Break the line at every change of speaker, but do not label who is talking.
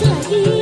这衣。一